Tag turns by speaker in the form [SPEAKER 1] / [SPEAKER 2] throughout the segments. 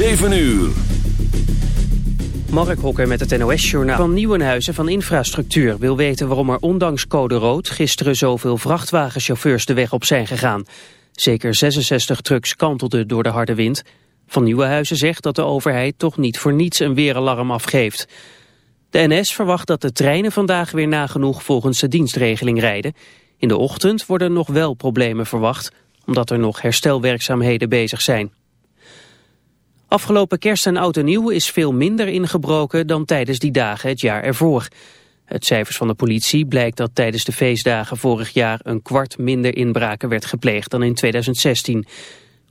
[SPEAKER 1] 7 uur.
[SPEAKER 2] Mark Hokker met het NOS-journaal van Nieuwenhuizen van Infrastructuur... wil weten waarom er ondanks code rood gisteren zoveel vrachtwagenchauffeurs de weg op zijn gegaan. Zeker 66 trucks kantelden door de harde wind. Van Nieuwenhuizen zegt dat de overheid toch niet voor niets een weeralarm afgeeft. De NS verwacht dat de treinen vandaag weer nagenoeg volgens de dienstregeling rijden. In de ochtend worden nog wel problemen verwacht... omdat er nog herstelwerkzaamheden bezig zijn. Afgelopen kerst en oud en nieuw is veel minder ingebroken dan tijdens die dagen het jaar ervoor. Uit cijfers van de politie blijkt dat tijdens de feestdagen vorig jaar een kwart minder inbraken werd gepleegd dan in 2016.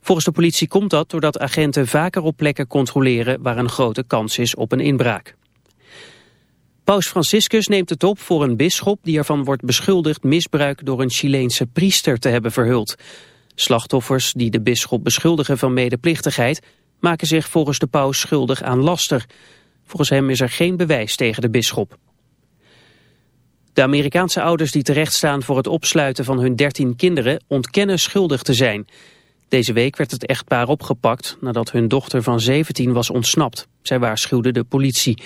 [SPEAKER 2] Volgens de politie komt dat doordat agenten vaker op plekken controleren waar een grote kans is op een inbraak. Paus Franciscus neemt het op voor een bisschop die ervan wordt beschuldigd misbruik door een Chileense priester te hebben verhuld. Slachtoffers die de bisschop beschuldigen van medeplichtigheid maken zich volgens de paus schuldig aan laster. Volgens hem is er geen bewijs tegen de bisschop. De Amerikaanse ouders die terechtstaan voor het opsluiten van hun dertien kinderen ontkennen schuldig te zijn. Deze week werd het echtpaar opgepakt nadat hun dochter van 17 was ontsnapt. Zij waarschuwde de politie.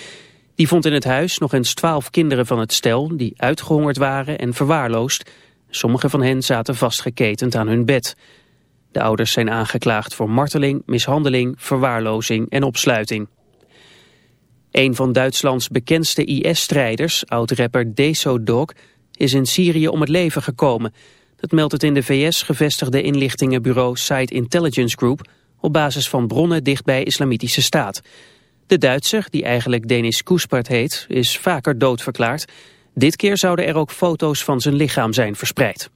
[SPEAKER 2] Die vond in het huis nog eens twaalf kinderen van het stel die uitgehongerd waren en verwaarloosd. Sommige van hen zaten vastgeketend aan hun bed. De ouders zijn aangeklaagd voor marteling, mishandeling, verwaarlozing en opsluiting. Een van Duitslands bekendste IS-strijders, oud-rapper Deso Dog, is in Syrië om het leven gekomen. Dat meldt het in de VS gevestigde inlichtingenbureau Site Intelligence Group op basis van bronnen dicht bij Islamitische Staat. De Duitser, die eigenlijk Denis Koespart heet, is vaker doodverklaard. Dit keer zouden er ook foto's van zijn lichaam zijn verspreid.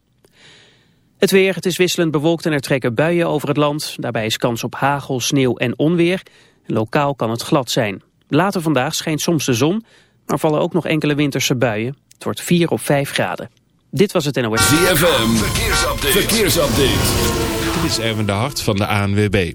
[SPEAKER 2] Het weer, het is wisselend bewolkt en er trekken buien over het land. Daarbij is kans op hagel, sneeuw en onweer. Lokaal kan het glad zijn. Later vandaag schijnt soms de zon, maar vallen ook nog enkele winterse buien. Het wordt 4 of 5 graden. Dit was het NOS.
[SPEAKER 1] ZFM, verkeersupdate. verkeersupdate.
[SPEAKER 3] Dit is Erwin de Hart van de ANWB.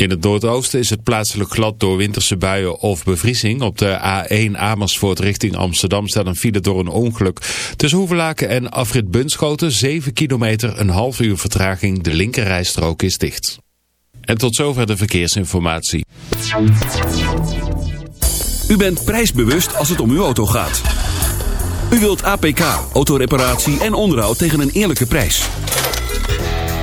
[SPEAKER 3] In het noordoosten is het plaatselijk glad door winterse buien of bevriezing. Op de A1 Amersfoort richting Amsterdam staat een file door een ongeluk. Tussen Hoevelaken en Afrit Bunschoten 7 kilometer, een half uur vertraging. De linkerrijstrook is dicht. En tot zover de verkeersinformatie.
[SPEAKER 1] U bent prijsbewust als het om uw auto gaat. U wilt APK, autoreparatie en onderhoud tegen een eerlijke prijs.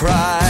[SPEAKER 4] cry.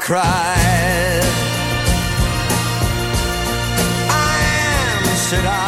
[SPEAKER 4] Cried. I am, said I.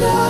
[SPEAKER 1] love.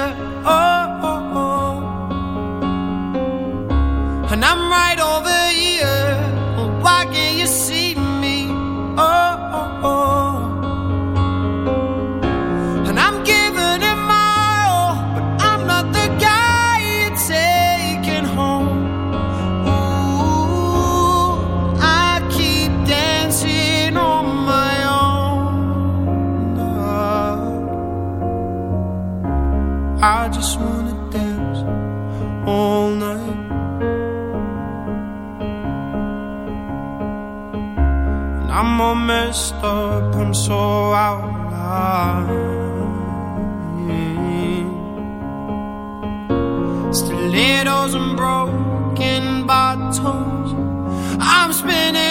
[SPEAKER 5] so out of Stilettos and broken bottles. I'm spinning.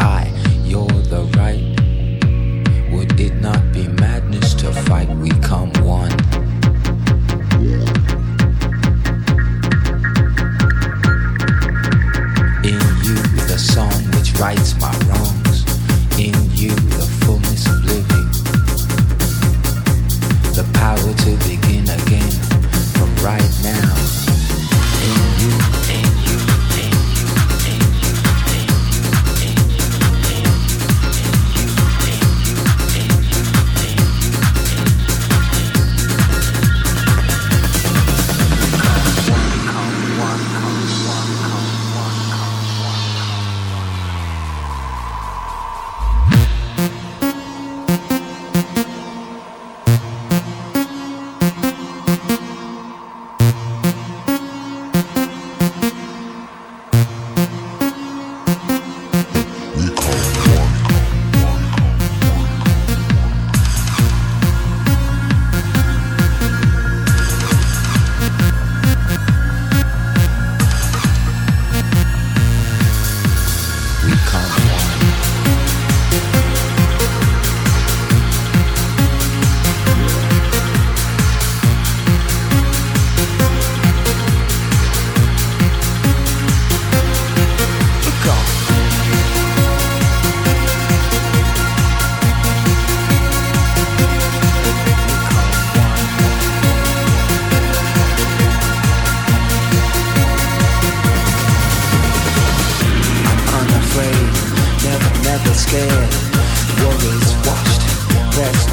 [SPEAKER 6] The
[SPEAKER 5] scared. Worries washed, pressed.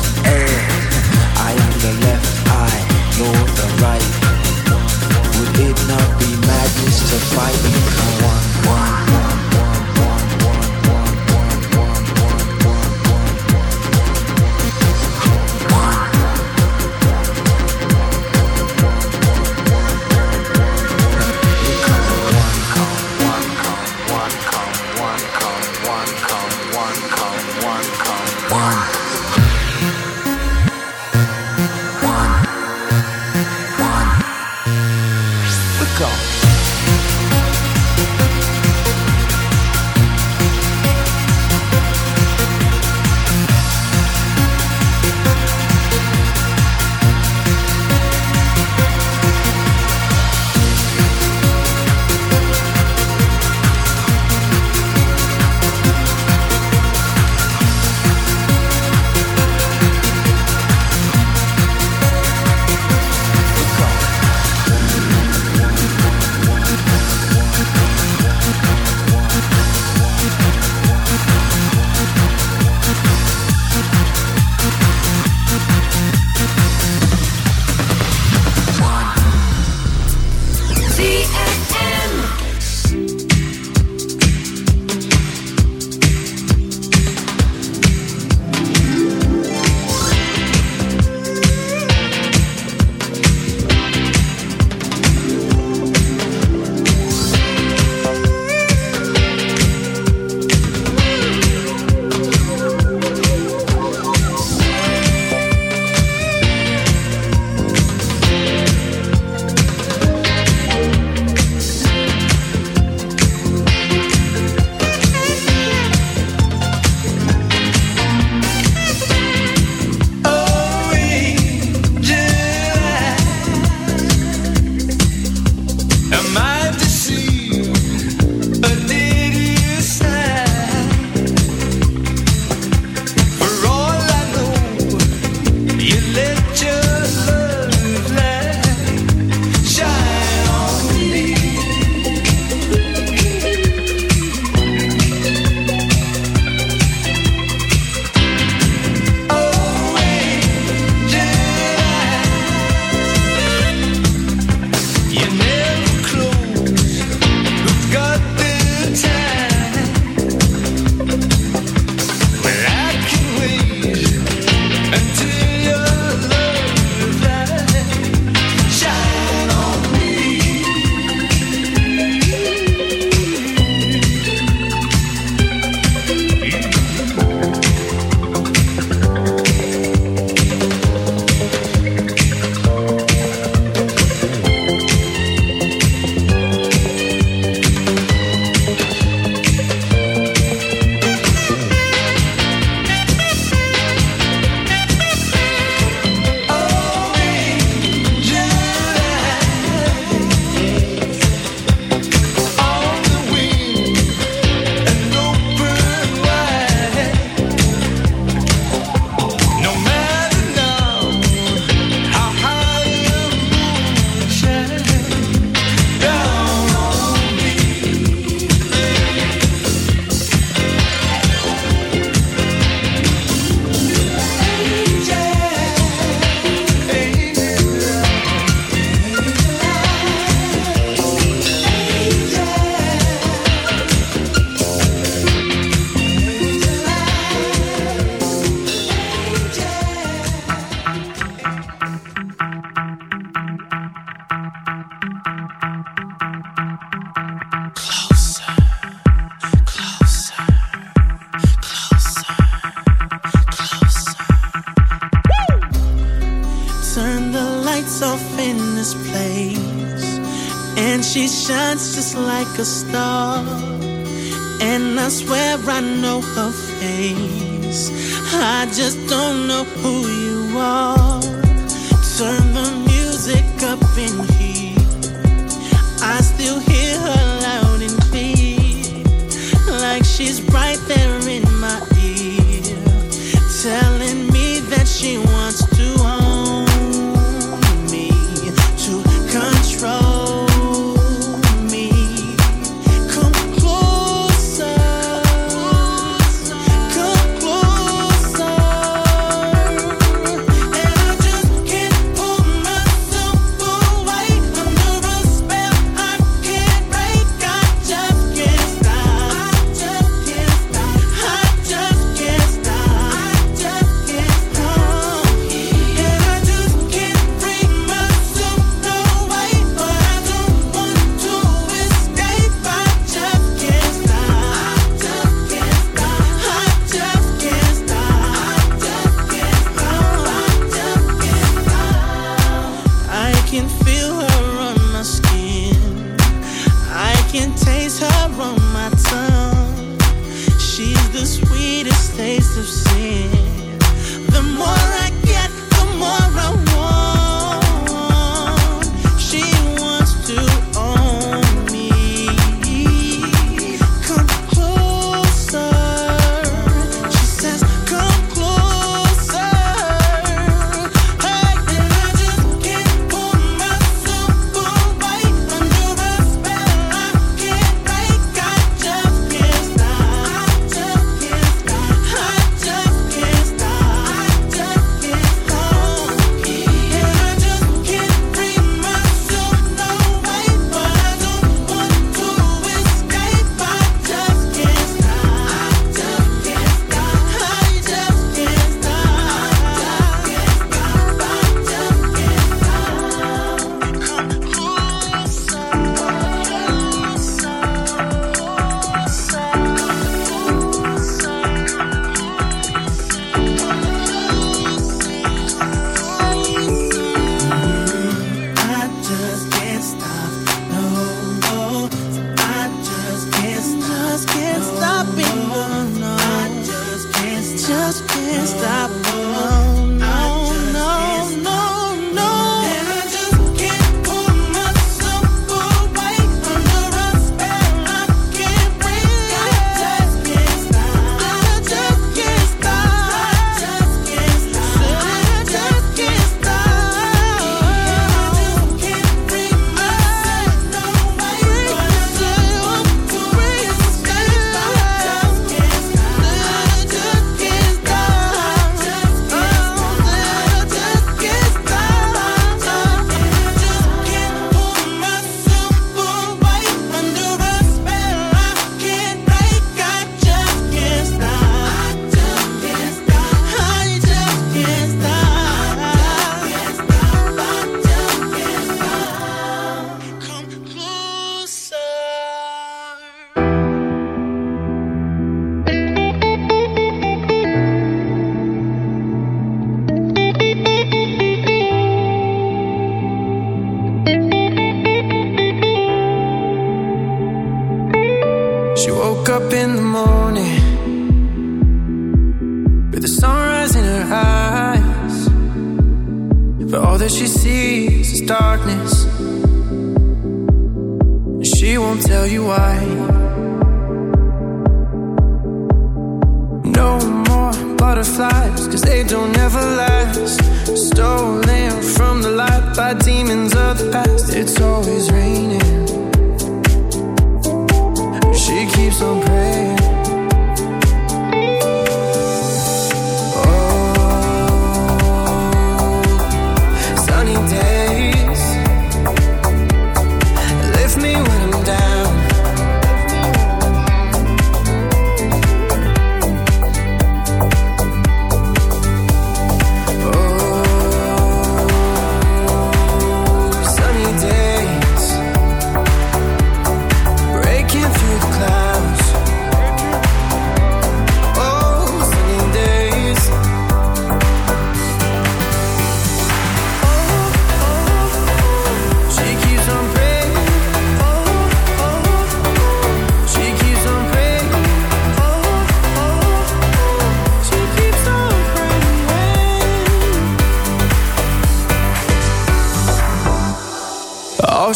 [SPEAKER 5] Can feel